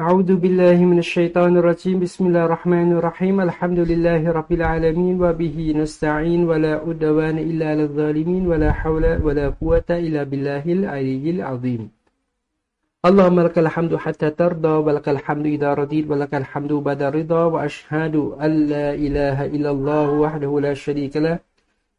أعوذ بالله من الشيطان الرجيم. بسم الله الرحمن الرحيم. الحمد لله رب العالمين وبه نستعين ولا أدوان إلا للظالمين ولا حول ولا قوة إلا بالله العلي العظيم. اللهم لك الحمد حتى ترضى ولك الحمد إذا رضيت ولك الحمد بعد الرضا وأشهد أن لا إله إلا الله وحده لا شريك له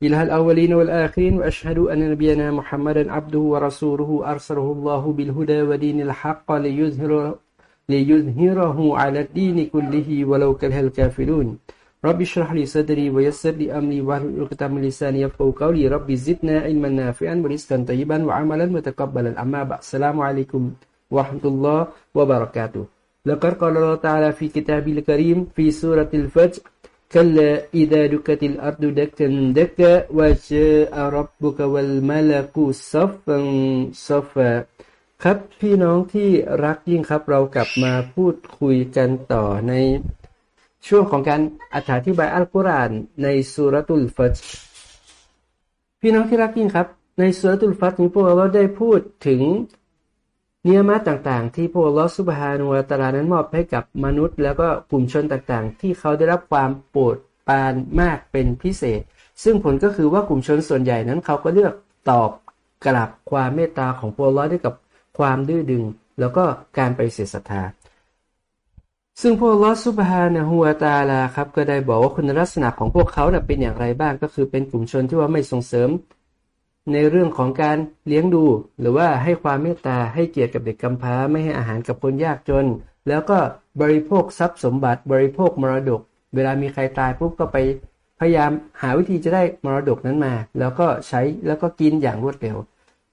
إله الأولين والآخرين وأشهد أن نبينا محمدا عبده ورسوله أرسله الله بالهدى ودين الحق ليظهره ليظهره على الدين كله ولو كره الكافرون. رب اشرح لي صدري ويسر لي أمري واحلل عقدة من لساني يفقهوا قولي. رب زدنا علما نافعا ورزقا طيبا وعملا متقبلا. أما بعد السلام عليكم ورحمة الله وبركاته. لقد قال الله تعالى في كتابه الكريم في سورة الفجر كلا إذا دكت الأرض دكا دكا وجاء ربك والملك صفا صفا. ครับพี่น้องที่รักยิ่งครับเรากลับมาพูดคุยกันต่อในช่วงของการอธิบายอัลกุรอานในสุรตุลฟัจพี่น้องที่รักยิ่งครับ ในสุรตุลฟัจนี้พวกเราได้พูดถึงเนื้อมาต่างๆ ที่พวกเราสุบฮานุวาตาลานั้นมอบให้กับมนุษย์ แล้วก็กลุ่มชนต่างๆ ที่เขาได้รับความโปรดปรานมากเป็นพิเศษ ซึ่งผลก็คือว่ากลุ่มชนส่วนใหญ่นั้นเขาก็เลือกตอบกลับความเมตตาของพวกเราด้วยกับ ความดื้อดึง แล้วก็การไปเสียศรัทธา ซึ่งพวกลอสุบฮานะฮัวตาลาครับก็ได้บอกว่าคุณลักษณะของพวกเขาเป็นอย่างไรบ้างก็คือเป็นกลุ่มชนที่ว่าไม่ส่งเสริม ในเรื่องของการเลี้ยงดู หรือว่าให้ความเมตตาให้เกียรติกับเด็กกำพร้าไม่ให้อาหารกับคนยากจน แล้วก็บริโภคทรัพย์สมบัติ บริโภคมรดก เวลามีใครตายปุ๊บก็ไปพยายามหาวิธีจะได้มรดกนั้นมา แล้วก็ใช้แล้วก็กินอย่างรวดเร็ว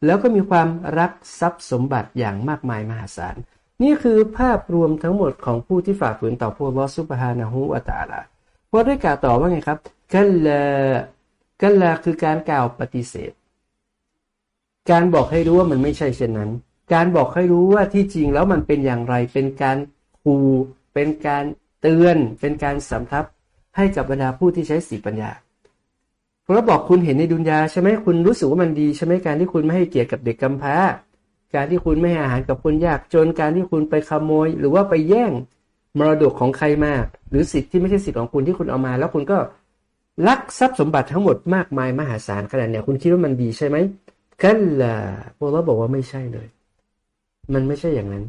แล้วก็มีความรักทรัพย์สมบัติอย่างมากมายมหาศาล นี่คือภาพรวมทั้งหมดของผู้ที่ฝ่าฝืนต่อพวกลอสุบฮานะฮูอัตาลาพราะได้กล่าวต่อว่าไงครับกัลลากัลลาคือการกล่าวปฏิเสธ การบอกให้รู้ว่ามันไม่ใช่เช่นนั้น การบอกให้รู้ว่าที่จริงแล้วมันเป็นอย่างไร เป็นการคูเป็นการเตือน เป็นการสำทับให้กับบรรดาผู้ที่ใช้สีปัญญา พราบอกคุณเห็นในดุนยาใช่ไหมคุณรู้สึกว่ามันดีใช่ไหมการที่คุณไม่ให้เกียรติกับเด็กกำพร้า การที่คุณไม่ให้อาหารกับคนยากจนการที่คุณไปขโมย หรือว่าไปแย่งมรดกของใครมา หรือสิทธิ์ที่ไม่ใช่สิทธิ์ของคุณที่คุณเอามา แล้วคุณก็ลักทรัพย์สมบัติทั้งหมดมากมายมหาศาลขนาดเนี้ยคุณคิดว่ามันดีใช่ไหมกันล่ะพวกเราบอกว่าไม่ใช่เลย มันไม่ใช่อย่างนั้น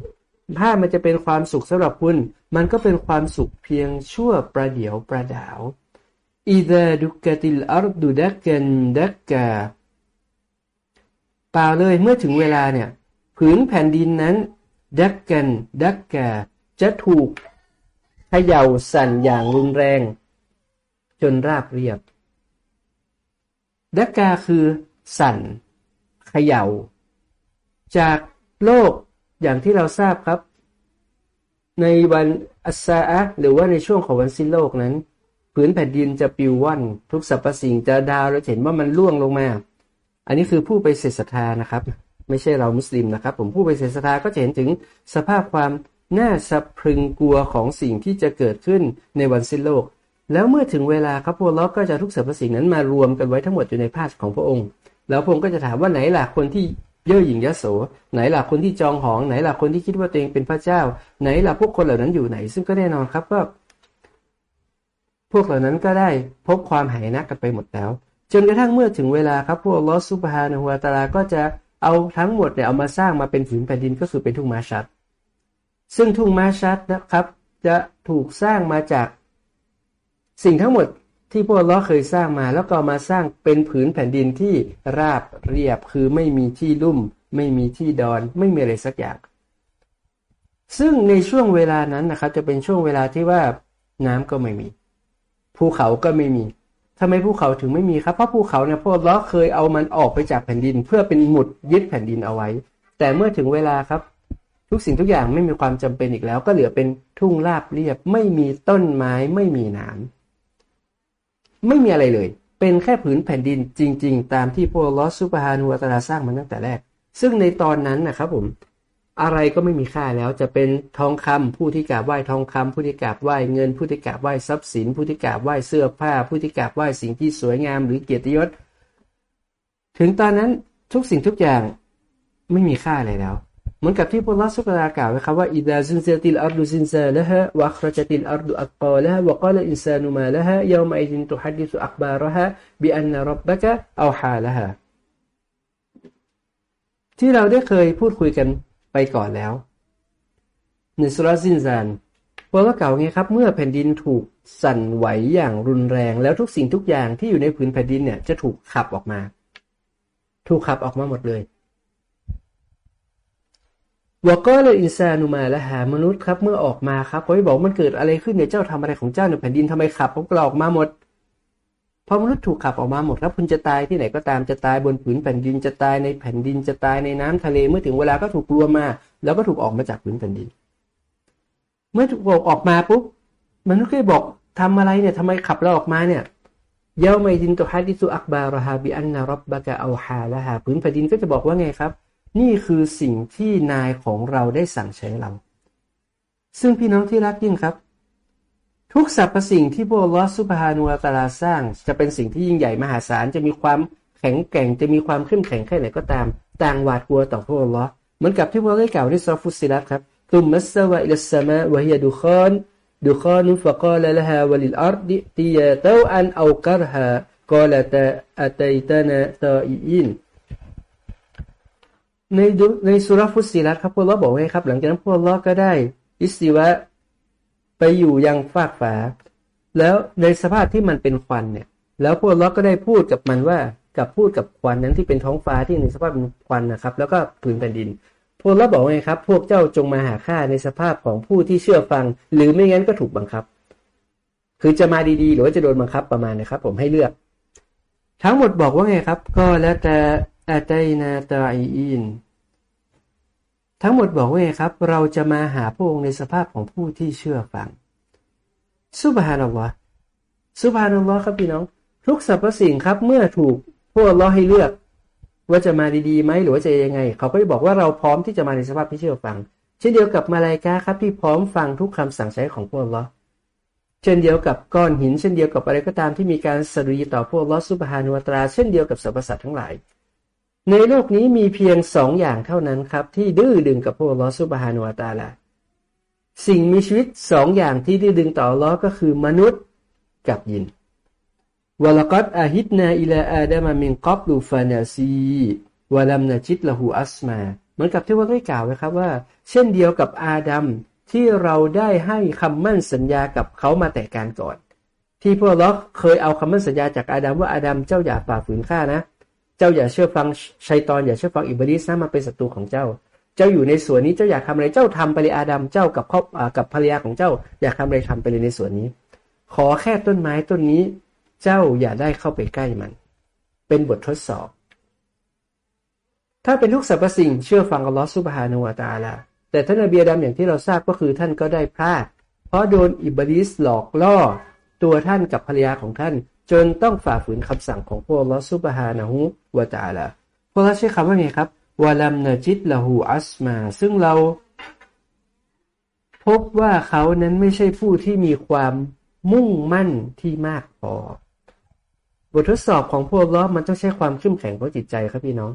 ถ้ามันจะเป็นความสุขสำหรับคุณ มันก็เป็นความสุขเพียงชั่วประเดียวประดาว อิดะดุกติลอาร์ดุดักกันดักกาเปล่าเลยเมื่อถึงเวลาเนี่ย ผืนแผ่นดินนั้น ดักกัน ดักกาจะถูกเขย่าสั่นอย่างรุนแรง จนราบเรียบ ดักกาคือสั่นเขย่า จากโลกอย่างที่เราทราบครับ ในวันอัสซาอะหรือว่าในช่วงของวันสิ้นโลกนั้น พื้นแผ่นดินจะปิวว่อน ทุกสรรพสิ่งจะดาวเราเห็นว่ามันล่วงลงมา อันนี้คือผู้ไปเสศรัทธานะครับ ไม่ใช่เรามุสลิมนะครับ ผมผู้ไปเสศรัทธาก็จะเห็นถึงสภาพความน่าสะพรึงกลัวของสิ่งที่จะเกิดขึ้นในวันสิ้นโลก แล้วเมื่อถึงเวลาครับพวกเราก็จะทุกสรรพสิ่งนั้นมารวมกันไว้ทั้งหมดอยู่ในภาคของพระองค์ แล้วพระองค์ก็จะถามว่าไหนล่ะคนที่เย่อหยิ่งยโส ไหนล่ะคนที่จองหอง ไหนล่ะคนที่คิดว่าตัวเองเป็นพระเจ้า ไหนล่ะพวกคนเหล่านั้นอยู่ไหน ซึ่งก็แน่นอนครับก็ พวกเหล่านั้นก็ได้พบความหายนะกันไปหมดแล้ว จนกระทั่งเมื่อถึงเวลาครับพวกลอสุบฮานะฮุวตาลาก็จะเอาทั้งหมดเนี่ยเอามาสร้างมาเป็นผืนแผ่นดินก็คือเป็นทุ่งมาชัด ซึ่งทุ่งมาชัดนะครับ จะถูกสร้างมาจาก สิ่งทั้งหมดที่พวกล้อเคยสร้างมาแล้วก็มาสร้างเป็นผืนแผ่นดินที่ราบเรียบคือไม่มีที่ลุ่ม ไม่มีที่ดอนไม่มีอะไรสักอย่าง ซึ่งในช่วงเวลานั้นนะครับ จะเป็นช่วงเวลาที่ว่าน้ำก็ไม่มี ภูเขาก็ไม่มีทำไมภูเขาถึงไม่มีครับ เพราะภูเขาเนี่ยพวกล้อเคยเอามันออกไปจากแผ่นดิน เพื่อเป็นหมุดยึดแผ่นดินเอาไว้ แต่เมื่อถึงเวลาครับ ทุกสิ่งทุกอย่างไม่มีความจำเป็นอีกแล้ว ก็เหลือเป็นทุ่งราบเรียบ ไม่มีต้นไม้ไม่มีน้ำไม่มีอะไรเลย เป็นแค่ผืนแผ่นดินจริง ๆ ตามที่พวกลอสุบฮานุวตาสร้างมันตั้งแต่แรก ซึ่งในตอนนั้นนะครับผม อะไรก็ไม่มีค่าแล้วจะเป็นทองคำผู้ที่กราบไหว้ทองคำผู้ที่กราบไหว้เงิน ผู้ที่กราบไหว้ทรัพย์สิน ผู้ที่กราบไหว้เสื้อผ้า ผู้ที่กราบไหว้สิ่งที่สวยงามหรือเกียรติยศ ถึงตอนนั้นทุกสิ่งทุกอย่างไม่มีค่าอะไรแล้วเหมือนกับที่อัลลอฮ์สุบฮานะฮูกล่าวไว้ครับว่าإذا زلزلت الأرض زلزالها وأخرجت الأرض أثقالها وقال الإنسان ما لها يومئذ تحدث أخبارها بأن ربك أوحى لهاที่เราได้เคยพูดคุยกัน ไปก่อนแล้ว ในซูเราะฮ์ซิลซาลอัลลอฮ์กล่าวไงครับ เมื่อแผ่นดินถูกสั่นไหวอย่างรุนแรงแล้วทุกสิ่งทุกอย่างที่อยู่ในผืนแผ่นดินเนี่ยจะถูกขับออกมา ถูกขับออกมาหมดเลยวก็เลยอินซานุมาและหามนุษย์ครับเมื่อออกมาครับเขาบอกมันเกิดอะไรขึ้นเนี่ยเจ้าทำอะไรของเจ้าในแผ่นดินทำไมขับพวกเราออกมาหมด พอมนุษย์ถูกขับออกมาหมดครับคุณจะตายที่ไหนก็ตามจะตายบนผืนแผ่นดินจะตายในแผ่นดินจะตายในน้ำทะเลเมื่อถึงเวลาก็ถูกรวมมา แล้วก็ถูกออกมาจากผืนแผ่นดิน เมื่อถูกออกมาปุ๊บมนุษย์ก็บอกทำอะไรเนี่ยทำไมขับเราออกมาเนี่ยเยาไม่ดินตัวฮัดิสุอักบารฮาบิอันนารบบะกะเอาฮาละฮาผืนแผ่นดินก็จะบอกว่าไงครับ นี่คือสิ่งที่นายของเราได้สั่งใช้เรา ซึ่งพี่น้องที่รักยิ่งครับ ทุกสรรพสิ่งที่พวกลอสุภานุตาลาสร้าง จะเป็นสิ่งที่ยิ่งใหญ่มหาศาลจะมีความแข็งแกร่งจะมีความเข้มแข็งแค่ไหนก็ตาม ต่างหวาดกลัวต่อพวกลอเหมือนกับที่พวกเราได้กล่าวในซูเราะฮ์ฟุศศิลัตครับثم استوى إلى السماء وهي دخان دخان فقال لها وللأرض ائتيا طوعا أو كرها قالتا أتينا طائعينในซูเราะฮ์ฟุศศิลัตครับพวกเราบอกไว้ครับ หลังจากนั้นพวกเราก็ได้ استوى ไปอยู่ยังฟากฟ้า แล้วในสภาพที่มันเป็นควันเนี่ย แล้วพวกเราก็ได้พูดกับมันว่ากับพูดกับควันนั้นที่เป็นท้องฟ้าที่ในสภาพเป็นควันนะครับ แล้วก็ผืนแผ่นดิน พวกเราบอกไงครับ พวกเจ้าจงมาหาข้าในสภาพของผู้ที่เชื่อฟัง หรือไม่งั้นก็ถูกบังคับ คือจะมาดีๆ หรือว่าจะโดนบังคับประมาณนะครับ ผมให้เลือก ทั้งหมดบอกว่าไงครับ ก็แล้วแต่อาตัยนาตาอิน ทั้งหมดบอกว่าไงครับ เราจะมาหาพระองค์ในสภาพของผู้ที่เชื่อฟังสุบฮานัลลอฮ์สุบฮานัลลอฮ์ครับพี่น้อง ทุกสรรพสิ่งครับ เมื่อถูกพวกเราให้เลือก ว่าจะมาดีๆไหมหรือว่าจะยังไง เขาก็จะบอกว่าเราพร้อมที่จะมาในสภาพที่เชื่อฟัง เช่นเดียวกับมาลายกาครับที่พร้อมฟังทุกคำสั่งใช้ของพวกเราเช่นเดียวกับก้อนหิน เช่นเดียวกับอะไรก็ตามที่มีการสรุยต่อพวกลอสุบฮานุตรา เช่นเดียวกับสรรพสัตว์ทั้งหลาย ในโลกนี้มีเพียงสองอย่างเท่านั้นครับ ที่ดื้อดึงกับพวกลอสุบฮานุวาตาลาสิ่งมีชีวิตสองอย่างที่ดื้อดึงต่อล้อก็คือมนุษย์กับยินวลกัดอาฮิตนาอิลาอาดามามิงกอบลูฟานาซีวลัมนาจิตละหูอัสมา เหมือนกับที่ว่าได้กล่าวไว้ครับว่า เช่นเดียวกับอาดัมที่เราได้ให้คำมั่นสัญญากับเขามาแต่การก่อน ที่พวกเราเคยเอาคำมั่นสัญญาจากอาดัมว่าอาดัมเจ้าอย่าฝ่าฝืนข้านะ จ้าอย่าเชื่อฟังชัยตอนอย่าเชื่อฟังอิบลิสนะมาเป็นศัตรูของเจ้า เจ้าอยู่ในสวนนี้เจ้าอยากทำอะไรเจ้าทำไปเลยอาดัมเจ้ากับครอบกับภรรยาของเจ้า อยากทำอะไรทำไปเลยในสวนนี้ ขอแค่ต้นไม้ต้นนี้ เจ้าอย่าได้เข้าไปใกล้มัน เป็นบททดสอบ ถ้าเป็นลูกสรรพสิ่งเชื่อฟังอัลลอฮฺสุบฮานุวาตาลาแต่ท่านอบียดามอย่างที่เราทราบก็คือท่านก็ได้พลาด เพราะโดนอิบลิสหลอกล่อตัวท่านกับภรรยาของท่าน จนต้องฝ่าฝืนคำสั่งของพวกลอสุบฮานะฮูวะตาละพวกเราใช้คำว่าไงครับวาลัมนจิตละหูอัสมา ซึ่งเรา พบว่าเขานั้นไม่ใช่ผู้ที่มีความมุ่งมั่นที่มากพอบททดสอบของพวกล้อมันต้องใช้ความเข้มแข็งของจิตใจครับพี่น้อง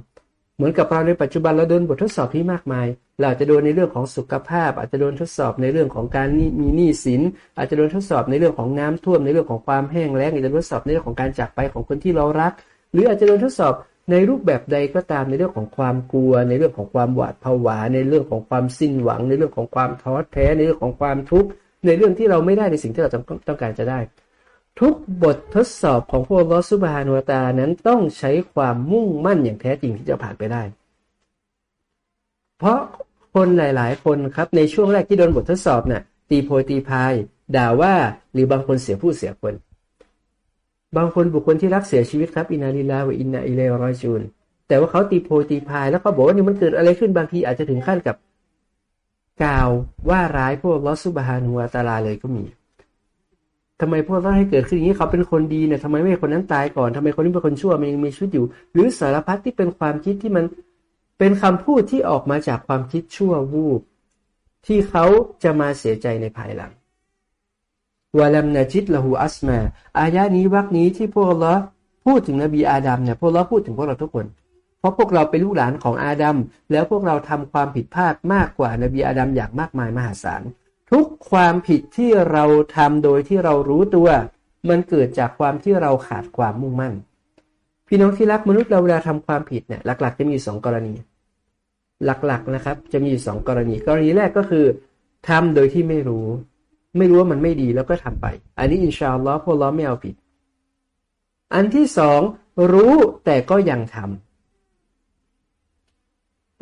เหมือนกับเราในปัจจุบันเราโดนบททดสอบที่มากมาย เราอาจจะโดนในเรื่องของสุขภาพ อาจจะโดนทดสอบในเรื่องของการมีหนี้สิน อาจจะโดนทดสอบในเรื่องของน้ำท่วม ในเรื่องของความแห้งแล้งอาจจะทดสอบในเรื่องของการจากไปของคนที่เรารัก หรืออาจจะโดนทดสอบในรูปแบบใดก็ตามในเรื่องของความกลัว ในเรื่องของความหวาดผวา ในเรื่องของความสิ้นหวัง ในเรื่องของความท้อแท้ ในเรื่องของความทุกข์ในเรื่องที่เราไม่ได้ในสิ่งที่เราต้องการจะได้ ทุกบททดสอบของพวกลอสุบฮานุตานั้นต้องใช้ความมุ่งมั่นอย่างแท้จริงที่จะผ่านไปได้ เพราะคนหลาย ๆ คนครับในช่วงแรกที่โดนบททดสอบเนี่ยตีโพยตีพายด่าว่าหรือบางคนเสียผู้เสียคน บางคนบุคคลที่รักเสียชีวิตครับإنا لله وإنا إليه راجعونแต่ว่าเขาตีโพยตีพายแล้วเขาบอกว่านี่มันเกิดอะไรขึ้นบางทีอาจจะถึงขั้นกับ กล่าวว่าร้ายอัลลอฮ์ سبحانه وتعالىเลยก็มี ทำไมพวกเราให้เกิดขึ้นอย่างนี้เขาเป็นคนดีเนี่ยทำไมไม่คนนั้นตายก่อนทำไมคนนี้เป็นคนชั่วมันยังมีชีวิตอยู่ หรือสารพัดที่เป็นความคิดที่มันเป็นคำพูดที่ออกมาจากความคิดชั่ววูบที่เขาจะมาเสียใจในภายหลังวาลัมนาจิตละหูอัสมา อายะนี้วักนี้ที่พวกเราพูดถึงนบีอาดัมเนี่ยพวกเราพูดถึงพวกเราทุกคน เพราะพวกเราเป็นลูกหลานของอาดัมแล้วพวกเราทำความผิดพลาดมากกว่านบีอาดัมอย่างมากมายมหาศาล ความผิดที่เราทำโดยที่เรารู้ตัว มันเกิดจากความที่เราขาดความมุ่งมั่น พี่น้องที่รักมนุษย์เราเวลาทำความผิดเนี่ยหลัก ๆ จะมีสองกรณี หลักๆนะครับ จะมีสองกรณี กรณีแรกก็คือทำโดยที่ไม่รู้ ไม่รู้ว่ามันไม่ดีแล้วก็ทำไป อันนี้อินชาอัลลอฮ์พวกเราไม่เอาผิด อันที่สองรู้แต่ก็ยังทำ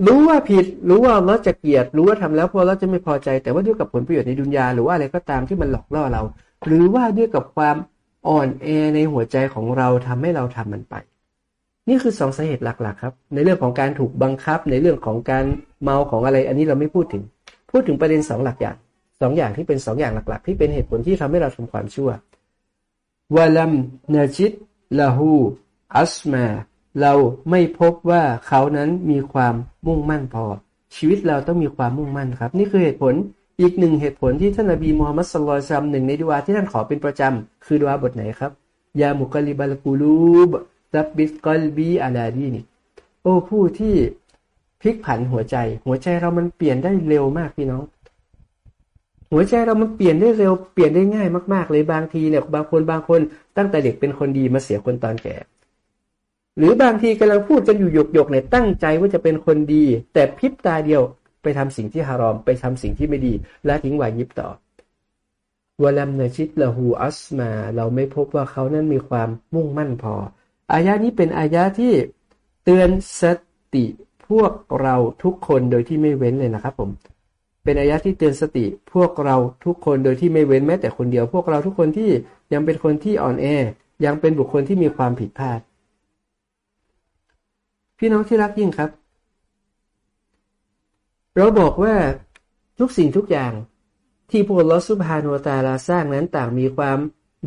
รู้ว่าผิด รู้ว่าเราจะเกลียด รู้ว่าทำแล้วพอเราจะไม่พอใจ แต่ว่าด้วยกับผลประโยชน์ในดุนยาหรือว่าอะไรก็ตามที่มันหลอกล่อเรา หรือว่าด้วยกับความอ่อนแอในหัวใจของเราทำให้เราทำมันไป นี่คือสองสาเหตุหลัก ๆ ครับ ในเรื่องของการถูกบังคับ ในเรื่องของการเมาของอะไร อันนี้เราไม่พูดถึง พูดถึงประเด็นสองหลักอย่างสองอย่างที่เป็นสองอย่างหลัก ๆ ที่เป็นเหตุผลที่ทำให้เราทำความชั่ววะลัมนาจิตละหูอัสมา เราไม่พบว่าเขานั้นมีความมุ่งมั่นพอ ชีวิตเราต้องมีความมุ่งมั่นครับ นี่คือเหตุผลอีกหนึ่งเหตุผลที่ท่านนบีมูฮัมมัดสุลตัลหนึ่งในดุอาที่ท่านขอเป็นประจำคือดุอาบทไหนครับยามุกลิบัลกูลูบซับบิสกอลบีอาลาดีนี่โอ้ผู้ที่พลิกผันหัวใจ หัวใจเรามันเปลี่ยนได้เร็วมากพี่น้อง หัวใจเรามันเปลี่ยนได้เร็วเปลี่ยนได้ง่ายมาก ๆ เลยบางทีเนี่ยบางคนบางคนตั้งแต่เด็กเป็นคนดีมาเสียคนตอนแก่ หรือบางทีกำลังพูดกันอยู่หยกหยกเนี่ยตั้งใจว่าจะเป็นคนดี แต่พริบตาเดียวไปทำสิ่งที่ฮารอม ไปทำสิ่งที่ไม่ดี และทิ้งวายิบต่อวลัมเนชิตละหูอัสมา เราไม่พบว่าเขานั้นมีความมุ่งมั่นพอ อายะนี้เป็นอายะที่เตือนสติพวกเราทุกคนโดยที่ไม่เว้นเลยนะครับผม เป็นอายะที่เตือนสติพวกเราทุกคนโดยที่ไม่เว้นแม้แต่คนเดียว พวกเราทุกคนที่ยังเป็นคนที่อ่อนแอ ยังเป็นบุคคลที่มีความผิดพลาด พี่น้องที่รักยิ่งครับ เราบอกว่าทุกสิ่งทุกอย่างที่พวกลอสุบฮานุตาลาสร้างนั้นต่างมีความ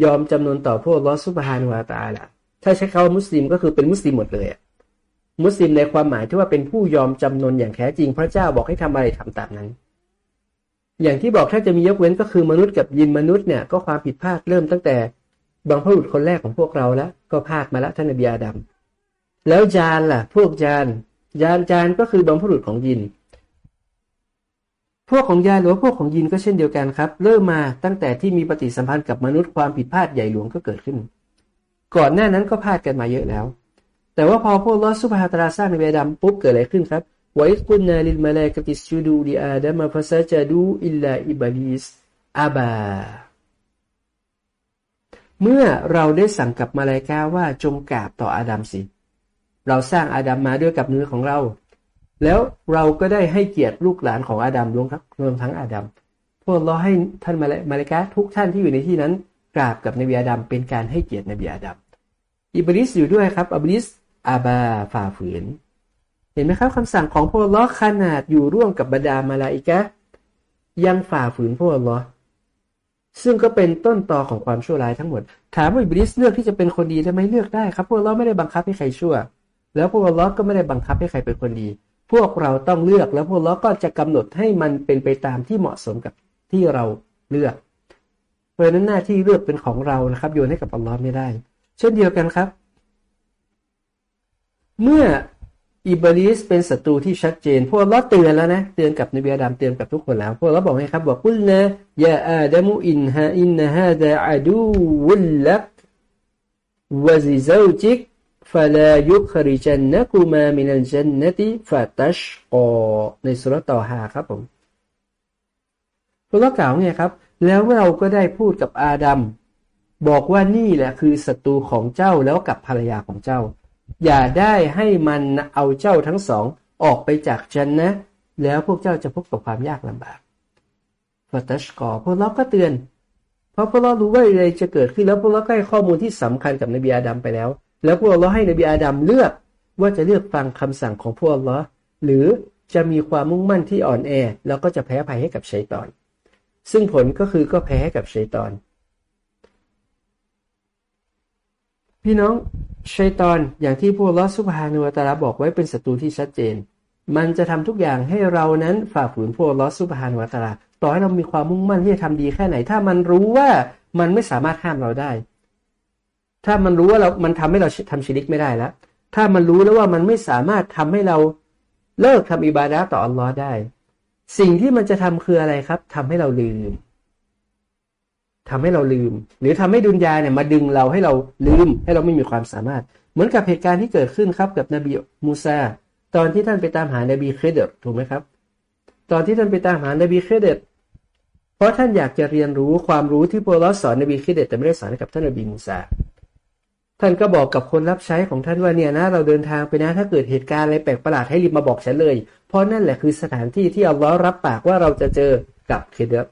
ยอมจำนวนต่อพวกลอสุบฮานุตาลาถ้าใช้คำว่ามุสลิมก็คือเป็นมุสลิมหมดเลยมุสลิมในความหมายที่ว่าเป็นผู้ยอมจำนนอย่างแท้จริง พระเจ้าบอกให้ทำอะไรทำตามนั้น อย่างที่บอกถ้าจะมียกเว้นก็คือมนุษย์กับยินมนุษย์เนี่ยก็ความผิดพลาดเริ่มตั้งแต่บางพระบุตรคนแรกของพวกเราแล้ว ก็พลาดมาแล้วท่านนบีอาดัม แล้วจานล่ะ พวกจาน ยานจานก็คือบรรพบุรุษของยิน พวกของยานหรือพวกของยินก็เช่นเดียวกันครับ เริ่มมาตั้งแต่ที่มีปฏิสัมพันธ์กับมนุษย์ความผิดพลาดใหญ่หลวงก็เกิดขึ้น ก่อนหน้านั้นก็พลาดกันมาเยอะแล้ว แต่ว่าพอพวกลอสุภาตราสร้างในเบดัมปุ๊บเกิดอะไรขึ้นครับไวกุนนาลิลมาลากติสจูดูดีอาดัมฟาซาจาดูอิลลาอิบาลิสอาบา เมื่อเราได้สั่งกับมาลายกาว่าจงกราบต่ออาดัมสิ เราสร้างอาดัมมาด้วยกับมือของเรา แล้วเราก็ได้ให้เกียรติลูกหลานของอาดัมรวมทั้งรวมทั้งอาดัมพวกเราให้ท่านมาเลมาเลกาทุกท่านที่อยู่ในที่นั้นกราบกับนบีอาดัมเป็นการให้เกียรตินบีอาดัมอิบลิสอยู่ด้วยครับอิบลิสอาบาฝ่าฝืน เห็นไหมครับคำสั่งของพวกเราขนาดอยู่ร่วมกับบรรดามาลาอิกะยังฝ่าฝืนพวกเราซึ่งก็เป็นต้นตอของความชั่วร้ายทั้งหมด ถามว่าอิบลิสเลือกที่จะเป็นคนดีได้ไหมเลือกได้ครับ พวกเราไม่ได้บังคับให้ใครชั่ว แล้วพวกเราก็ไม่ได้บังคับให้ใครเป็นคนดี พวกเราต้องเลือกแล้วพวกเราก็จะกำหนดให้มันเป็นไปตามที่เหมาะสมกับที่เราเลือก เพราะนั้นหน้าที่เลือกเป็นของเรานะครับ โยนให้กับอัลลอฮ์ไม่ได้ เช่นเดียวกันครับ เมื่ออิบลิสเป็นศัตรูที่ชัดเจน พวกเราเตือนแล้วนะ เตือนกับนบีอาดัมเตือนกับทุกคนแล้ว พวกเราบอกให้ครับบอกกุลนะยาอาดัมุอินฮาอินนะฮาดะอาดูวุลลักวะซิซาจิก ฟาลายุคริจันนะกูมามินันจันนติฟาตัชกอในสุรต่อหาครับผมพระกล่าวไงครับ แล้วเราก็ได้พูดกับอาดัมบอกว่านี่แหละคือศัตรูของเจ้าแล้วกับภรรยาของเจ้า อย่าได้ให้มันเอาเจ้าทั้งสองออกไปจากฉันนะ แล้วพวกเจ้าจะพบกับความยากลำบากฟาตัชกอพวกเราก็เตือน เพราะพวกเรารู้ว่าอะไรจะเกิดขึ้นแล้วพวกเราก็ให้ข้อมูลที่สำคัญกับนบีอาดัมไปแล้ว แล้วพวกเราให้นบีอาดัมเลือกว่าจะเลือกฟังคำสั่งของพวกเราหรือจะมีความมุ่งมั่นที่อ่อนแอ แล้วก็จะแพ้ภัยให้กับชัยตอน ซึ่งผลก็คือก็แพ้ให้กับชัยตอน พี่น้องชัยตอนอย่างที่พวกลอสุภานุตาลาบอกไว้เป็นศัตรูที่ชัดเจน มันจะทำทุกอย่างให้เรานั้นฝ่าฝืนพวกลอสุภานุตาลาต่อให้เรามีความมุ่งมั่นที่จะทำดีแค่ไหน ถ้ามันรู้ว่ามันไม่สามารถห้ามเราได้ ถ้ามันรู้ว่าเรา มันทำให้เราทำชีริกไม่ได้แล้ว ถ้ามันรู้แล้วว่ามันไม่สามารถทำให้เราเลิกทำอิบาดะต่ออัลลอฮ์ได้ สิ่งที่มันจะทำคืออะไรครับทำให้เราลืมทำให้เราลืม หรือทำให้ดุนยาเนี่ยมาดึงเราให้เราลืม ให้เราไม่มีความสามารถ เหมือนกับเหตุการณ์ที่เกิดขึ้นครับกับนบีมูซาตอนที่ท่านไปตามหานบีคิเดรถูกไหมครับ ตอนที่ท่านไปตามหานบีคิเดรเพราะท่านอยากจะเรียนรู้ความรู้ที่อัลลอฮ์สอนนบีคิเดรแต่ไม่ได้สอนกับท่านนบีมูซา ท่านก็บอกกับคนรับใช้ของท่านว่าเนี่ยนะเราเดินทางไปนะถ้าเกิดเหตุการณ์อะไรแปลกประหลาดให้รีบมาบอกฉันเลย เพราะนั่นแหละคือสถานที่ที่อัลลอฮ์รับปากว่าเราจะเจอกับเคเดต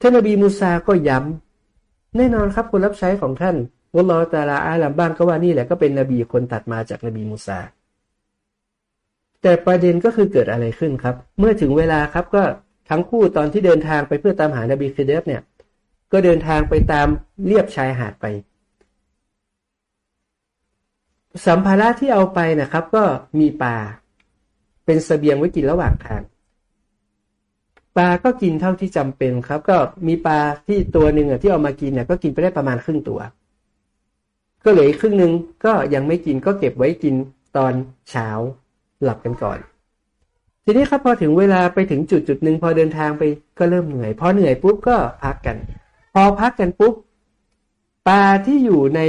ท่านนบีมูซาก็ย้ำแน่นอนครับคนรับใช้ของท่านวัลลอฮ์ตาลาอาลัมบ้างก็ว่านี่แหละก็เป็นนบีคนตัดมาจากนบีมูซาแต่ประเด็นก็คือเกิดอะไรขึ้นครับ เมื่อถึงเวลาครับก็ทั้งคู่ตอนที่เดินทางไปเพื่อตามหานบีเคเดฟเนี่ย ก็เดินทางไปตามเลียบชายหาดไป สัมภาระที่เอาไปนะครับ ก็มีปลา เป็นสเสบียงไว้กินระหว่างทางปลาก็กินเท่าที่จำเป็นครับ ก็มีปลาที่ตัวหนึ่งอะที่เอามากินเนี่ยก็กินไปได้ประมาณครึ่งตัว ก็เหลืออีกครึ่งหนึ่งก็ยังไม่กินก็เก็บไว้กินตอนเช้าหลับกันก่อน ทีนี้ครับพอถึงเวลาไปถึงจุดจุดหนึ่งพอเดินทางไปก็เริ่มเหนื่อยพอเหนื่อยปุ๊บก็พักกัน พอพักกันปุ๊บปลาที่อยู่ใน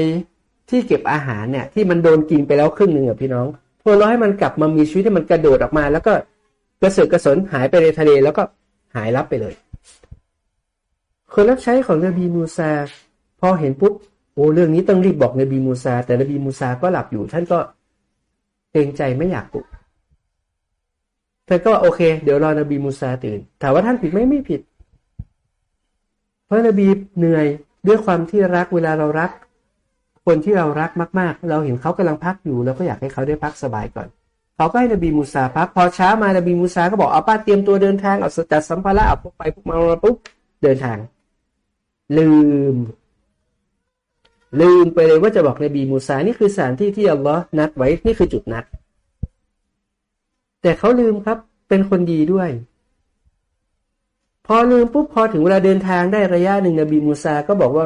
ที่เก็บอาหารเนี่ย ที่มันโดนกินไปแล้วครึ่งหนึ่งอะพี่น้องอัลลอฮ์ให้มันกลับมามีชีวิตที่มันกระโดดออกมา แล้วก็กระเสือกกระสนหายไปในทะเลแล้วก็หายลับไปเลยคนรับใช้ของนบีมูซา พอเห็นปุ๊บโอ้เรื่องนี้ต้องรีบบอกนบีมูซา แต่นบีมูซาก็หลับอยู่ ท่านก็เกรงใจไม่อยากปลุกเธอก็โอเค เดี๋ยวรอนบีมูซาตื่นถามว่าท่านผิดไหมไม่ผิด เพราะนบีเหนื่อยด้วยความที่รักเวลาเรารัก คนที่เรารักมากๆ เราเห็นเขากำลังพักอยู่เราก็อยากให้เขาได้พักสบายก่อน เขาก็ให้นบีมูซาพัก พอเช้ามานบีมูซาก็บอกเอาป้าเตรียมตัวเดินทางเอาจัดสัมภาระเอาพวกไปพวกมาปุ๊บเดินทาง ลืม ลืมไปเลยว่าจะบอกนบีมูซานี่คือสถานที่ที่อัลลอฮ์นัดไว้นี่คือจุดนัด แต่เขาลืมครับเป็นคนดีด้วย พอลืมปุ๊บพอถึงเวลาเดินทางได้ระยะหนึ่งนบีมูซาก็บอกว่า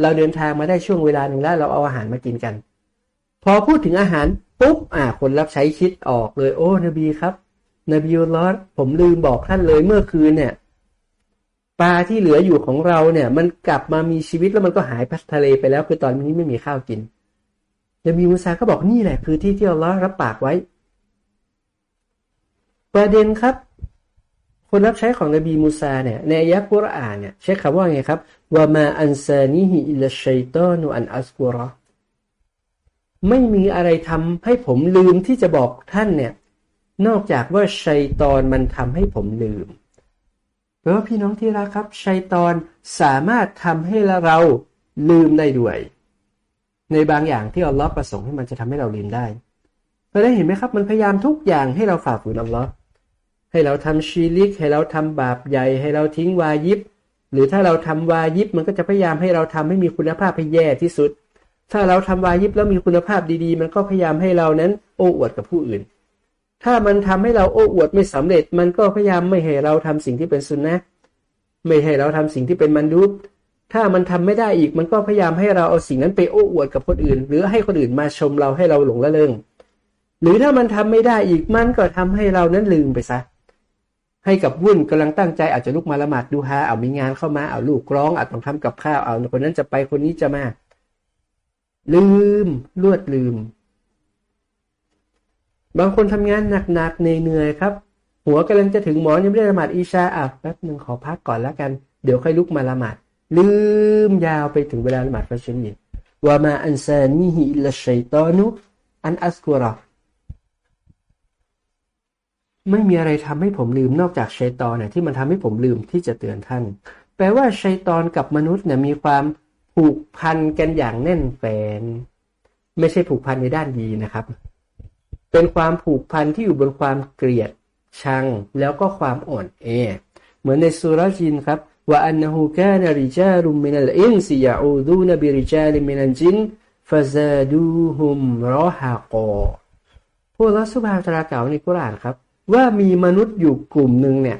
เราเดินทางมาได้ช่วงเวลาหนึ่งแล้วเราเอาอาหารมากินกัน พอพูดถึงอาหารปุ๊บอ่าคนรับใช้คิดออกเลย โอ้ นบีครับ นบีอุลลอฮ์ผมลืมบอกท่านเลยเมื่อคืนเนี่ยปลาที่เหลืออยู่ของเราเนี่ย มันกลับมามีชีวิตแล้วมันก็หายไปทะเลไปแล้ว คือตอนนี้ไม่มีข้าวกินจะมีมูซาก็บอกนี่แหละ คือที่ที่อัลลอฮ์รับปากไว้ ประเด็นครับ คนรับใช้ของนบีมูซาเนี่ยในอายะกุรอานเนี่ยใช้คำว่าไงครับว่ามาอันซานิฮิอิลชัยตอนุอันอัสกุรอไม่มีอะไรทำให้ผมลืมที่จะบอกท่านเนี่ย นอกจากว่าชัยตอนมันทำให้ผมลืมแปลว่าพี่น้องที่รักครับ ชัยตอนสามารถทำให้เราลืมได้ด้วย ในบางอย่างที่อัลลอฮ์ประสงค์ให้มันจะทำให้เราลืมได้เราได้เห็นไหมครับ มันพยายามทุกอย่างให้เราฝ่าฝืนอัลลอฮ์ ให้เราทำชีลิก ให้เราทำบาปใหญ่ ให้เราทิ้งวายิบ หรือถ้าเราทำวายิบมันก็จะพยายามให้เราทำให้มีคุณภาพให้แย่ที่สุด ถ้าเราทำวายิบแล้วมีคุณภาพดีๆ มันก็พยายามให้เรานั้นโอ้อวดกับผู้อื่น ถ้ามันทำให้เราโอ้อวดไม่สำเร็จ มันก็พยายามไม่ให้เราทำสิ่งที่เป็นสุนนะไม่ให้เราทำสิ่งที่เป็นมันดุบถ้ามันทำไม่ได้อีกมันก็พยายามให้เราเอาสิ่งนั้นไปโอ้อวดกับคนอื่น หรือให้คนอื่นมาชมเราให้เราหลงละเลงหรือถ้ามันทำไม่ได้อีกมันก็ทำให้เรานั้นลืมไปซะ ให้กับวุ่นกำลังตั้งใจอาจจะลุกมาละหมาดดูฮาเอามีงานเข้ามาเอาลูกร้องอาจต้องทำกับข้าวเอาคนนั้นจะไปคนนี้จะมา ลืมลวดลืม บางคนทำงานหนักๆเหนื่อยๆครับ หัวกำลังจะถึงหมอนยังไม่ได้ละหมาดอิชาอะแป๊บหนึ่งขอพักก่อนแล้วกัน เดี๋ยวค่อยลุกมาละหมาดลืมยาวไปถึงเวลาละหมาดฟัชรีว่ามาอันซานีฮิลชัยตอนุอันอัสกุรอ ไม่มีอะไรทำให้ผมลืมนอกจากชัยตอนเนี่ยที่มันทำให้ผมลืมที่จะเตือนท่าน แปลว่าชัยตอนกับมนุษย์เนี่ยมีความผูกพันกันอย่างแน่นแฟน ไม่ใช่ผูกพันในด้านดีนะครับ เป็นความผูกพันที่อยู่บนความเกลียดชังแล้วก็ความอ่อนแอเหมือนในสุรจินครับว่าอันนหูกานริจารุมินัลอินซิยาอูดูนบิริจาลิมินัลจินฟาซาดูฮุมรอฮากอพวกรัสุภาตราเก่าในกุรานครับ ว่ามีมนุษย์อยู่กลุ่มหนึ่งเนี่ย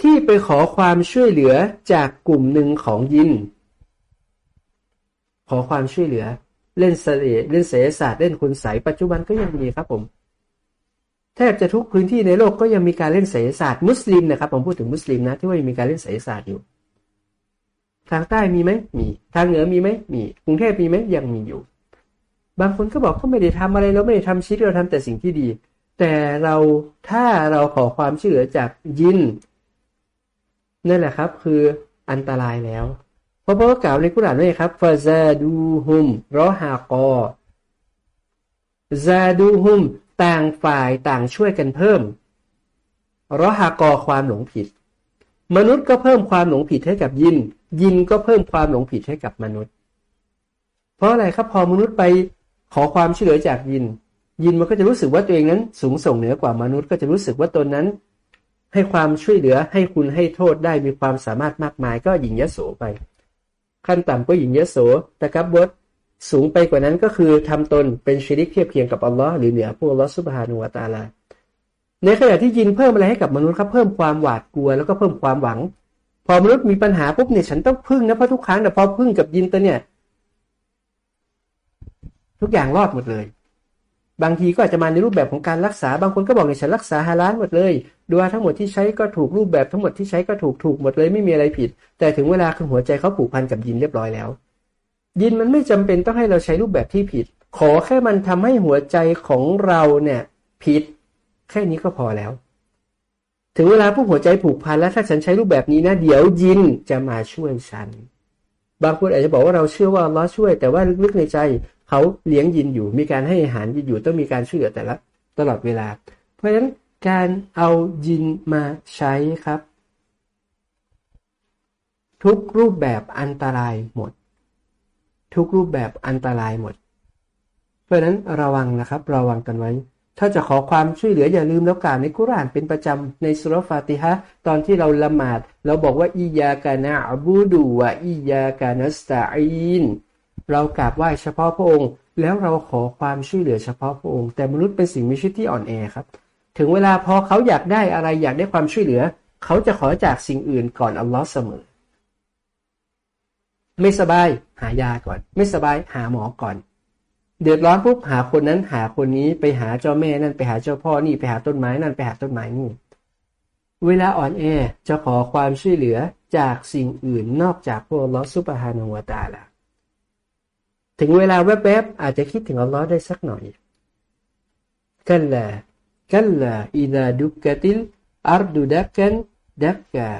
ที่ไปขอความช่วยเหลือจากกลุ่มหนึ่งของยิน ขอความช่วยเหลือ เล่นเสเล่นเสศาสตร์เล่นคุณใสปัจจุบันก็ยังมีครับผมแทบจะทุกพื้นที่ในโลกก็ยังมีการเล่นเสศาสตร์มุสลิมนะครับผมพูดถึงมุสลิมนะที่ว่ามีการเล่นเสศาสตร์อยู่ ทางใต้มีไหมมี ทางเหนือมีไหมมีกรุงเทพมีไหมยังมีอยู่ บางคนก็บอกก็ไม่ได้ทำอะไรเราไม่ได้ทำชิดเราทำแต่สิ่งที่ดี แต่เราถ้าเราขอความช่วยเหลือจากยินนั่นแหละครับ คืออันตรายแล้ว เพราะพระกล่าวในกุรานว่าครับฟาซาดูฮุมรอฮากอซาดูฮุมต่างฝ่ายต่างช่วยกันเพิ่มรอฮากอความหลงผิด มนุษย์ก็เพิ่มความหลงผิดให้กับยิน ยินก็เพิ่มความหลงผิดให้กับมนุษย์ เพราะอะไรครับพอมนุษย์ไปขอความช่วยเหลือจากยิน ยินมันก็จะรู้สึกว่าตัวเองนั้นสูงส่งเหนือกว่ามนุษย์ก็จะรู้สึกว่าตนนั้น ให้ความช่วยเหลือให้คุณให้โทษได้มีความสามารถมากมาย ก็หญิงยโสไป ขั้นต่ำก็หญิงยโสแต่กับบดสูงไปกว่านั้นก็คือทำตนเป็นชิริกเทียบเคียงกับอัลลอฮ์หรือเหนือผู้อัลลอฮ์สุบฮานุวาตาลาในขณะที่ยินเพิ่มอะไรให้กับมนุษย์ครับเพิ่มความหวาดกลัวแล้วก็เพิ่มความหวัง พอมนุษย์มีปัญหาปุ๊บเนี่ยฉันต้องพึ่งนะเพราะทุกครั้งแต่พอพึ่งกับยินตัวเนี่ย ทุกอย่างรอดหมดเลย บางทีก็อาจจะมาในรูปแบบของการรักษา บางคนก็บอกในฉันรักษาฮาลาลหมดเลยดูอาทั้งหมดที่ใช้ก็ถูกรูปแบบทั้งหมดที่ใช้ก็ถูกถูกหมดเลยไม่มีอะไรผิด แต่ถึงเวลาคือหัวใจเขาผูกพันกับยินเรียบร้อยแล้ว ยินมันไม่จำเป็นต้องให้เราใช้รูปแบบที่ผิด ขอแค่มันทำให้หัวใจของเราเนี่ยผิด แค่นี้ก็พอแล้ว ถึงเวลาผู้หัวใจผูกพันแล้วถ้าฉันใช้รูปแบบนี้นะเดี๋ยวยินจะมาช่วยฉัน บางคนอาจจะบอกว่าเราเชื่อว่าเราช่วย แต่ว่าลึกๆในใจ เขาเลี้ยงยินอยู่ มีการให้อาหารยินอยู่ต้องมีการช่วยเหลือแต่ละตลอดเวลา เพราะฉะนั้นการเอายินมาใช้ครับ ทุกรูปแบบอันตรายหมด ทุกรูปแบบอันตรายหมด เพราะฉะนั้นระวังนะครับ ระวังกันไว้ ถ้าจะขอความช่วยเหลืออย่าลืมแล้วกล่าวในกุรานเป็นประจำในสุรฟาติฮะตอนที่เราละหมาด เราบอกว่าอียากานะบูดูวะอียากานัสตาอิน เรากราบไหว้เฉพาะพระองค์ แล้วเราขอความช่วยเหลือเฉพาะพระองค์ แต่มนุษย์เป็นสิ่งมีชีวิตที่อ่อนแอครับ ถึงเวลาพอเขาอยากได้อะไรอยากได้ความช่วยเหลือ เขาจะขอจากสิ่งอื่นก่อนอัลลอฮ์เสมอ ไม่สบายหายาก่อน ไม่สบายหาหมอก่อน เดือดร้อนปุ๊บหาคนนั้นหาคนนี้ไปหาเจ้าแม่นั่นไปหาเจ้าพ่อนี่ไปหาต้นไม้นั่นไปหาต้นไม้นี่เวลาอ่อนแอจะขอความช่วยเหลือจากสิ่งอื่นนอกจากพระลอสุบฮานุวาตาละ ถึงเวลาแวบๆอาจจะคิดถึงอัลลอฮ์ได้สักหน่อยกัลลากัลลาอิดาดุกะติลอาร์ดูดักกันดักกา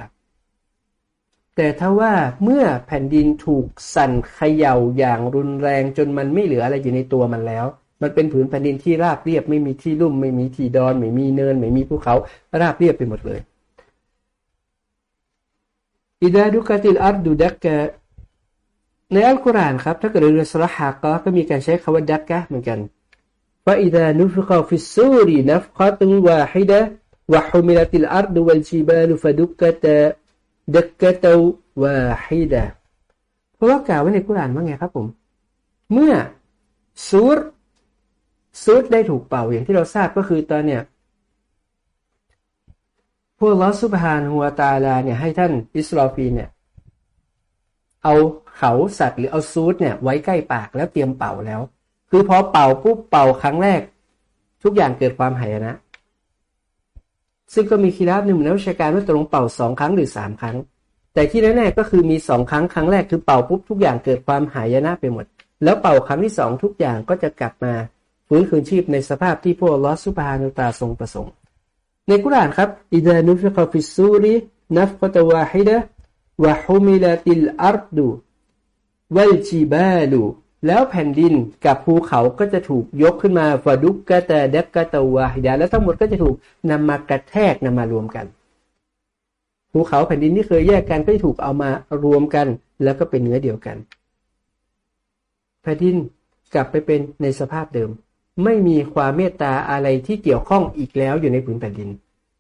แต่ถ้าว่าเมื่อแผ่นดินถูกสั่นเขย่าอย่างรุนแรงจนมันไม่เหลืออะไรอยู่ในตัวมันแล้ว มันเป็นผืนแผ่นดินที่ราบเรียบไม่มีที่ลุ่ม ไม่มีที่ดอน ไม่มีเนิน ไม่มีภูเขา ราบเรียบไปหมดเลยإذا دكت الأرض دكا ในอัลกุรอานครับ ถ้าเกิดในซูเราะฮ์ฮากเกาะฮ์ก็มีการใช้คำว่าدكةเหมือนกันว่าإذا نفخ في الصور نفخة واحدة وحملت الأرض والجبال فدكتا دكة واحدة เพราะว่ากล่าวไว้ในกุรอานว่าไงครับผม เมื่อซูรซูรได้ถูกเป่าอย่างที่เราทราบก็คือตอนเนี้ยพวกลอสุบฮานหัวตาลาเนี่ยให้ท่านอิสลาฟีเนี่ย เอา เขาสัตว์หรือเอาซูดเนี่ยไว้ใกล้ปากแล้วเตรียมเป่าแล้ว คือพอเป่าปุ๊บเป่าครั้งแรก ทุกอย่างเกิดความหายนะ ซึ่งก็มีคีราบหนึ่งนักวิชาการว่าตรงเป่าสองครั้งหรือสามครั้ง แต่ที่แน่ๆก็คือมีสองครั้งครั้งแรกคือเป่าปุ๊บทุกอย่างเกิดความหายนะไปหมด แล้วเป่าครั้งที่สองทุกอย่างก็จะกลับมาฟื้นคืนชีพในสภาพที่พวกลอสซุบานุตาทรงประสงค์ ในกุรานครับอิดานุฟิกฟิซูรีนัฟกตวาฮิดะวะฮุมิลาติลอาร์ดู วัลจีบาลูแล้วแผ่นดินกับภูเขาก็จะถูกยกขึ้นมาفدكتا دكة واحدةแล้วทั้งหมดก็จะถูกนำมากระแทกนำมารวมกัน ภูเขาแผ่นดินที่เคยแยกกันก็จะถูกเอามารวมกัน แล้วก็เป็นเนื้อเดียวกัน แผ่นดินกลับไปเป็นในสภาพเดิม ไม่มีความเมตตาอะไรที่เกี่ยวข้องอีกแล้วอยู่ในผืนแผ่นดิน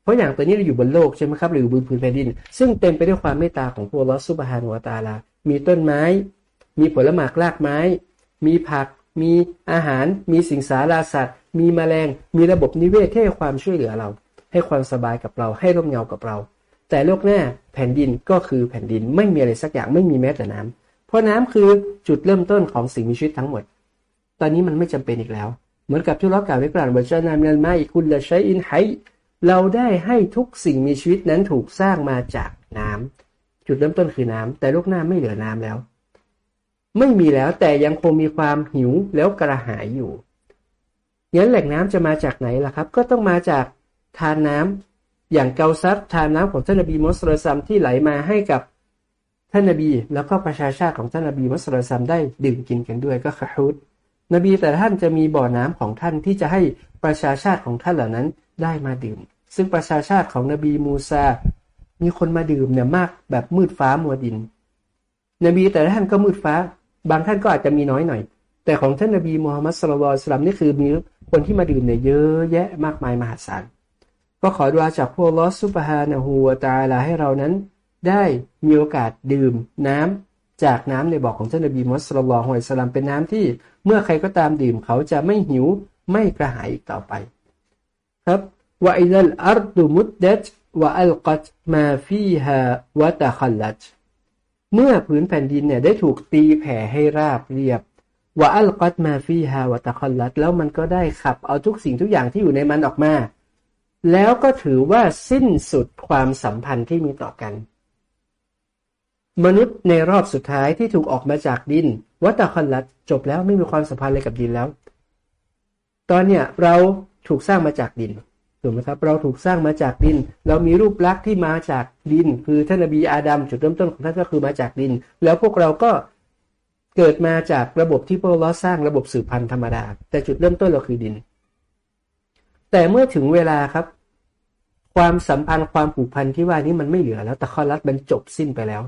เพราะอย่างตัวนี้เราอยู่บนโลกใช่ไหมครับหรืออยู่บนพื้นแผ่นดิน ซึ่งเต็มไปด้วยความเมตตาของพระลอสุบฮานุวตาลา มีต้นไม้ มีผลหมากรากไม้ มีผัก มีอาหาร มีสิ่งสาราสัตว์ มีแมลง มีระบบนิเวศที่ให้ความช่วยเหลือเรา ให้ความสบายกับเรา ให้ร่มเงากับเรา แต่โลกหน้าแผ่นดินก็คือแผ่นดินไม่มีอะไรสักอย่างไม่มีแม้แต่น้ำเพราะน้ำคือจุดเริ่มต้นของสิ่งมีชีวิตทั้งหมด ตอนนี้มันไม่จำเป็นอีกแล้ว เหมือนกับที่เรากล่าวไว้กลางบัจนามินันมาอีกุลละใชัยอินไฮเราได้ให้ทุกสิ่งมีชีวิตนั้นถูกสร้างมาจากน้ำจุดเริ่มต้นคือน้ำแต่โลกหน้าไม่เหลือน้ำแล้ว ไม่มีแล้วแต่ยังคงมีความหิวแล้วกระหายอยู่งั้นแหล่งน้ำจะมาจากไหนล่ะครับ ก็ต้องมาจากทานน้ำอย่างเกาซัดทานน้ำของท่านนบีมุสลิมที่ไหลมาให้กับท่านนบี แล้วก็ประชาชาติของท่านนบีมุสลิมได้ดื่มกินกันด้วยก็คาฮุดนบีแต่ท่านจะมีบ่อน้ำของท่านที่จะให้ประชาชาติของท่านเหล่านั้นได้มาดื่ม ซึ่งประชาชาติของนบีมูซา มีคนมาดื่มเนี่ยมากแบบมืดฟ้ามัวดิน นบีแต่ท่านก็มืดฟ้า บางท่านก็อาจจะมีน้อยหน่อย แต่ของท่านนบีมูฮัมมัดสุลลัลสลัมนี่คือมีคนที่มาดื่มเนี่ยเยอะแยะมากมายมหาศาลก็ขอดูอาจากพวกลอสซุบฮานะฮูวตาลาให้เรานั้น ได้มีโอกาสดื่มน้ำจากน้ำในบ่อของท่านนบีมุฮัมมัดอะลัยฮิสสลามเป็นน้ำที่เมื่อใครก็ตามดื่มเขาจะไม่หิวไม่กระหายอีกต่อไป ครับว่าإذا الأرض مدت وألقت ما فيها وتخلت เมื่อพื้นแผ่นดินเนี่ยได้ถูกตีแผ่ให้ราบเรียบوألقت ما فيها وتخلتแล้วมันก็ได้ขับเอาทุกสิ่งทุกอย่างที่อยู่ในมันออกมา แล้วก็ถือว่าสิ้นสุดความสัมพันธ์ที่มีต่อกัน มนุษย์ในรอบสุดท้ายที่ถูกออกมาจากดินวัตะคอลลัตจบแล้วไม่มีความสัมพันธ์เลยกับดินแล้ว ตอนเนี้ยเราถูกสร้างมาจากดิน ถูกไหมครับ เราถูกสร้างมาจากดิน เรามีรูปลักษณ์ที่มาจากดิน คือท่านนบีอาดัมจุดเริ่มต้นของท่านก็คือมาจากดิน แล้วพวกเราก็เกิดมาจากระบบที่พวกเราสร้างระบบสืบพันธุ์ธรรมดา แต่จุดเริ่มต้นเราคือดิน แต่เมื่อถึงเวลาครับ ความสัมพันธ์ความผูกพันที่ว่านี้มันไม่เหลือแล้วแต่ข้อรัดมันจบสิ้นไปแล้ว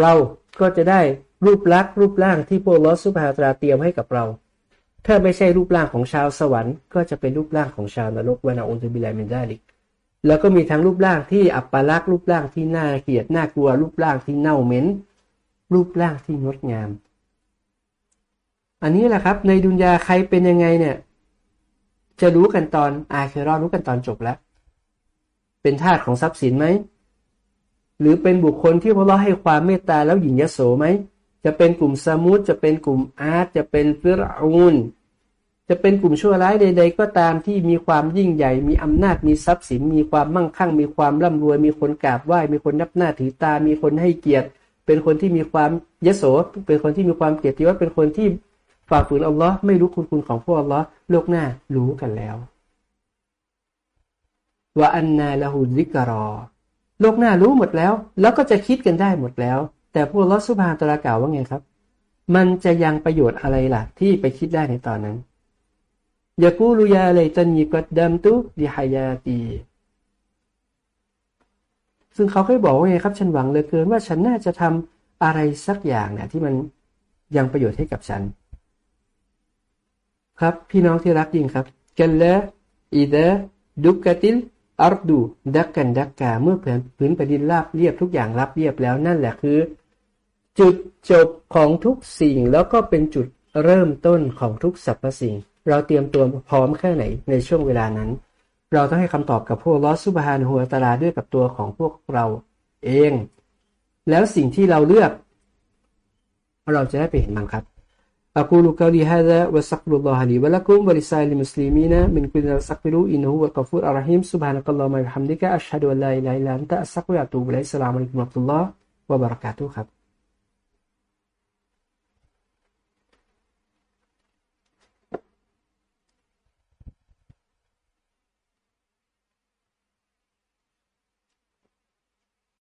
เราก็จะได้รูปลักษณ์รูปร่างที่พวกลอสุภาตราเตรียมให้กับเรา ถ้าไม่ใช่รูปร่างของชาวสวรรค์ก็จะเป็นรูปร่างของชาวนรกวานาอุนตุบิลามินดาลิกแล้วก็มีทั้งรูปร่างที่อัปปลักษ์รูปร่างที่น่าเกลียดน่ากลัว รูปร่างที่เน่าเหม็น รูปร่างที่งดงาม อันนี้แหละครับ ในดุนยาใครเป็นยังไงเนี่ย จะรู้กันตอนอาเครอรู้กันตอนจบแล้ว เป็นทาสของทรัพย์สินไหม หรือเป็นบุคคลที่พระเราให้ความเมตตาแล้วหญิงยโสไหม จะเป็นกลุ่มสมุตจะเป็นกลุ่มอาร์ตจะเป็นฟิรอูน จะเป็นกลุ่มชั่วร้ายใด ๆ ก็ตามที่มีความยิ่งใหญ่ มีอำนาจ มีทรัพย์สิน มีความมั่งคั่ง มีความร่ำรวย มีคนกราบไหว้ มีคนนับหน้าถือตา มีคนให้เกียรติ เป็นคนที่มีความยโส เป็นคนที่มีความเกียรติยศ เป็นคนที่ฝ่าฝืนอัลลอฮ์ไม่รู้คุณคุณของพวกอัลลอฮ์โลกหน้ารู้กันแล้วว่าอันนาละหุซิกรอ โลกหน้ารู้หมดแล้ว แล้วก็จะคิดกันได้หมดแล้ว แต่พวกลอสุภาตระกล่าวว่าไงครับ มันจะยังประโยชน์อะไรล่ะ ที่ไปคิดได้ในตอนนั้น ยากูลุยาเลยตันยีกดดัมตุดิฮายาตีซึ่งเขาเคยบอกว่าไงครับ ฉันหวังเหลือเกินว่าฉันน่าจะทำอะไรสักอย่างเนี่ยที่มันยังประโยชน์ให้กับฉัน ครับพี่น้องที่รักยิ่งครับكلا إذا دكت الأرض دكا دكا เมื่อผืนพื้นแผ่นดินราบเรียบทุกอย่างราบเรียบแล้วนั่นแหละคือ จุดจบของทุกสิ่งแล้วก็เป็นจุดเริ่มต้นของทุกสรรพสิ่ง เราเตรียมตัวพร้อมแค่ไหนในช่วงเวลานั้นเราต้องให้คำตอบกับพวกลอสุบฮานหัวตาลาด้วยกับตัวของพวกเราเอง แล้วสิ่งที่เราเลือก เราจะได้ไปเห็นมันครับ أقول قولي هذا واستغفر الله لي ولكم ولسائر المسلمين من كل استغفروا إنه هو الغفور الرحيم سبحانك اللهم وبحمدك أشهد أن لا إله إلا أنت أستغفرك وأتوب إليك السلام عليكم ورحمة الله وبركاته ครับ